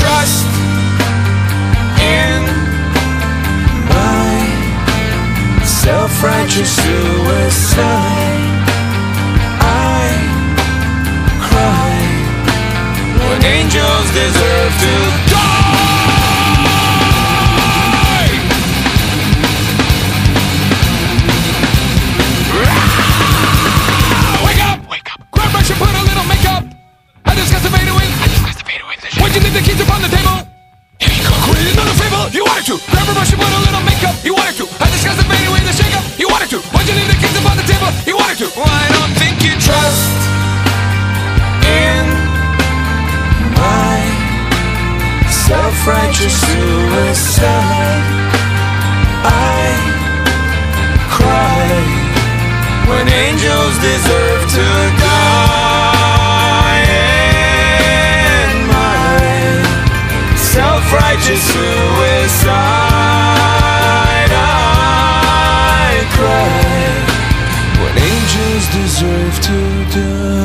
trust in my self-righteous suicide. I cry when angels deserve to wanted to. A brush put a little makeup. You wanted to. I discuss the fade away. The shake up. You wanted to. Why'd you leave the keys upon the table? You wanted to. Well, I don't think you trust in my self-righteous suicide. I cry deserve to die.